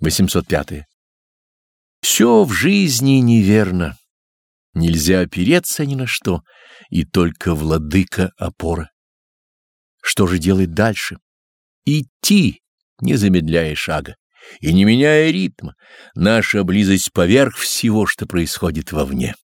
805. Все в жизни неверно. Нельзя опереться ни на что, и только владыка опора. Что же делать дальше? Идти, не замедляя шага и не меняя ритма. Наша близость поверх всего, что происходит вовне.